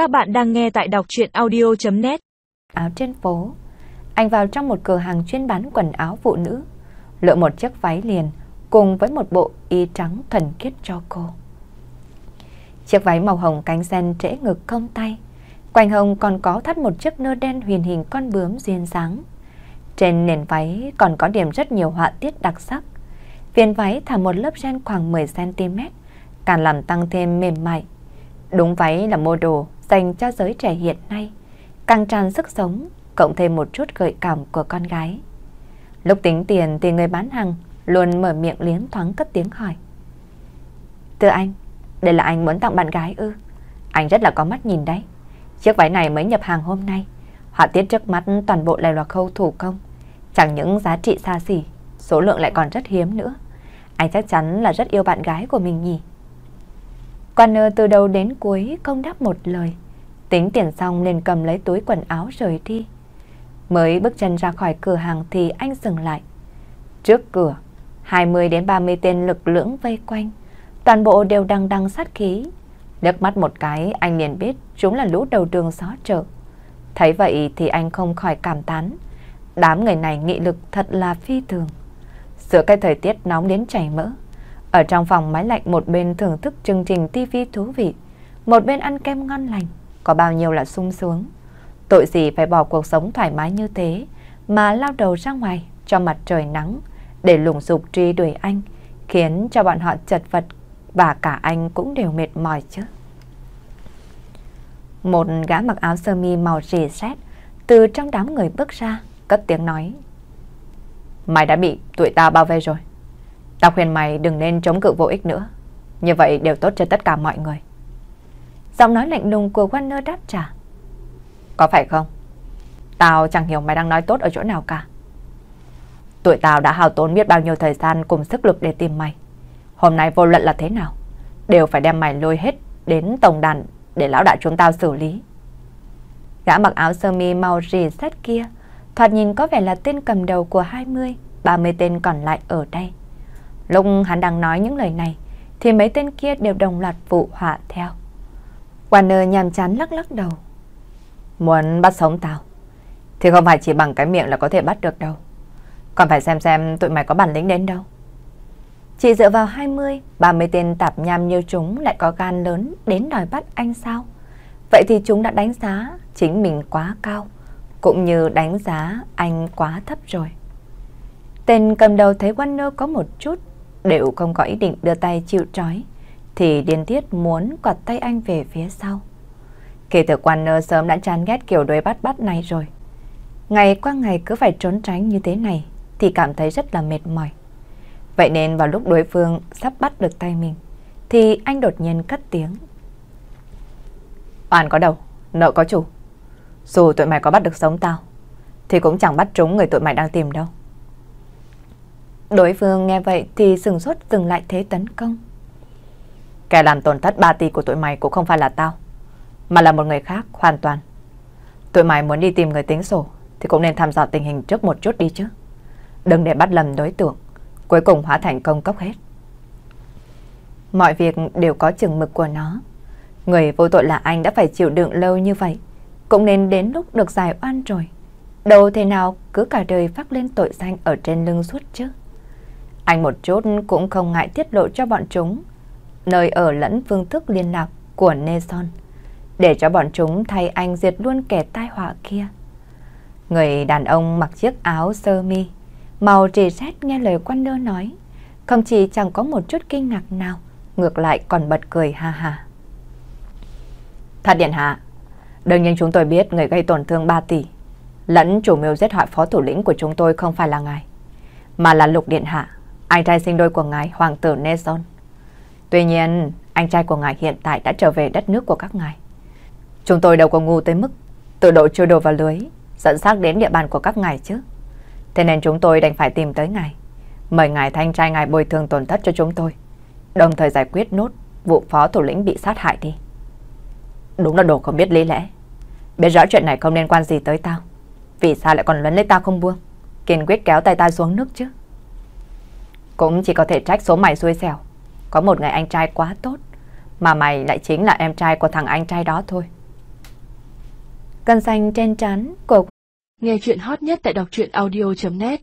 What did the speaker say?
Các bạn đang nghe tại đọc chuyện audio.net Áo trên phố. Anh vào trong một cửa hàng chuyên bán quần áo phụ nữ. Lựa một chiếc váy liền, Cùng với một bộ y trắng thuần khiết cho cô. Chiếc váy màu hồng cánh sen trễ ngực không tay. Quanh hồng còn có thắt một chiếc nơ đen huyền hình con bướm duyên dáng. Trên nền váy còn có điểm rất nhiều họa tiết đặc sắc. Viền váy thả một lớp ren khoảng 10cm Càng làm tăng thêm mềm mại. Đúng váy là mô đồ dành cho giới trẻ hiện nay, càng tràn sức sống, cộng thêm một chút gợi cảm của con gái. Lúc tính tiền thì người bán hàng luôn mở miệng liến thoáng cất tiếng hỏi. Thưa anh, đây là anh muốn tặng bạn gái ư? Anh rất là có mắt nhìn đấy. Chiếc váy này mới nhập hàng hôm nay. Họa tiết trước mắt toàn bộ là loạt khâu thủ công. Chẳng những giá trị xa xỉ, số lượng lại còn rất hiếm nữa. Anh chắc chắn là rất yêu bạn gái của mình nhỉ? Warner từ đầu đến cuối không đáp một lời. Tính tiền xong liền cầm lấy túi quần áo rời đi. Mới bước chân ra khỏi cửa hàng thì anh dừng lại. Trước cửa, 20 đến 30 tên lực lưỡng vây quanh. Toàn bộ đều đằng đằng sát khí. Liếc mắt một cái anh liền biết chúng là lũ đầu đường xó chợ. Thấy vậy thì anh không khỏi cảm tán. Đám người này nghị lực thật là phi thường. Giữa cái thời tiết nóng đến chảy mỡ. Ở trong phòng máy lạnh một bên thưởng thức chương trình TV thú vị, một bên ăn kem ngon lành, có bao nhiêu là sung sướng. Tội gì phải bỏ cuộc sống thoải mái như thế mà lao đầu ra ngoài cho mặt trời nắng để lùng dục truy đuổi anh, khiến cho bọn họ chật vật và cả anh cũng đều mệt mỏi chứ. Một gã mặc áo sơ mi màu rỉ sét từ trong đám người bước ra, cất tiếng nói. Mày đã bị tụi tao bao vây rồi ta khuyên mày đừng nên chống cự vô ích nữa. Như vậy đều tốt cho tất cả mọi người. Giọng nói lạnh lùng của Warner đáp trả. Có phải không? Tao chẳng hiểu mày đang nói tốt ở chỗ nào cả. Tụi tao đã hào tốn biết bao nhiêu thời gian cùng sức lực để tìm mày. Hôm nay vô luận là thế nào, đều phải đem mày lôi hết đến tổng đàn để lão đại chúng tao xử lý. Gã mặc áo sơ mi màu rì sét kia, thoạt nhìn có vẻ là tên cầm đầu của 20, 30 tên còn lại ở đây. Lúc hắn đang nói những lời này, thì mấy tên kia đều đồng loạt phụ họa theo. Warner nhàm chán lắc lắc đầu. Muốn bắt sống tao, thì không phải chỉ bằng cái miệng là có thể bắt được đâu. Còn phải xem xem tụi mày có bản lĩnh đến đâu. Chỉ dựa vào 20, 30 tên tạp nham như chúng lại có gan lớn đến đòi bắt anh sao? Vậy thì chúng đã đánh giá chính mình quá cao, cũng như đánh giá anh quá thấp rồi. Tên cầm đầu thấy Warner có một chút đều không có ý định đưa tay chịu trói, thì điên tiết muốn quạt tay anh về phía sau. Kể từ quan nơ sớm đã chán ghét kiểu đối bắt bắt này rồi. Ngày qua ngày cứ phải trốn tránh như thế này thì cảm thấy rất là mệt mỏi. Vậy nên vào lúc đối phương sắp bắt được tay mình thì anh đột nhiên cất tiếng. Oan có đầu, nợ có chủ. Dù tụi mày có bắt được sống tao thì cũng chẳng bắt trúng người tụi mày đang tìm đâu. Đối phương nghe vậy thì sừng sốt dừng lại thế tấn công. Kẻ làm tổn thất ba tỷ của tụi mày cũng không phải là tao, mà là một người khác hoàn toàn. Tụi mày muốn đi tìm người tính sổ thì cũng nên tham dò tình hình trước một chút đi chứ. Đừng để bắt lầm đối tượng, cuối cùng hóa thành công cốc hết. Mọi việc đều có chừng mực của nó. Người vô tội là anh đã phải chịu đựng lâu như vậy, cũng nên đến lúc được giải oan rồi. Đâu thế nào cứ cả đời phát lên tội danh ở trên lưng suốt chứ. Anh một chút cũng không ngại tiết lộ cho bọn chúng nơi ở lẫn phương thức liên lạc của Nelson để cho bọn chúng thay anh diệt luôn kẻ tai họa kia. Người đàn ông mặc chiếc áo sơ mi màu trì rét nghe lời quan nơ nói không chỉ chẳng có một chút kinh ngạc nào ngược lại còn bật cười ha ha. Thật điện hạ, đương nhiên chúng tôi biết người gây tổn thương 3 tỷ lẫn chủ mưu giết hại phó thủ lĩnh của chúng tôi không phải là ngài mà là lục điện hạ anh trai sinh đôi của ngài Hoàng tử Nelson. Tuy nhiên, anh trai của ngài hiện tại đã trở về đất nước của các ngài. Chúng tôi đâu có ngu tới mức tự độ trôi đồ vào lưới, dẫn xác đến địa bàn của các ngài chứ. Thế nên chúng tôi đành phải tìm tới ngài, mời ngài thanh trai ngài bồi thường tổn thất cho chúng tôi, đồng thời giải quyết nốt vụ phó thủ lĩnh bị sát hại đi. Đúng là đồ không biết lý lẽ. Biết rõ chuyện này không liên quan gì tới tao. Vì sao lại còn lấn lấy tao không buông? Kiên quyết kéo tay ta xuống nước chứ. Cũng chỉ có thể trách số mày xui xẻo. Có một người anh trai quá tốt, mà mày lại chính là em trai của thằng anh trai đó thôi. Cân xanh trên trán của Nghe chuyện hot nhất tại đọc truyện audio.net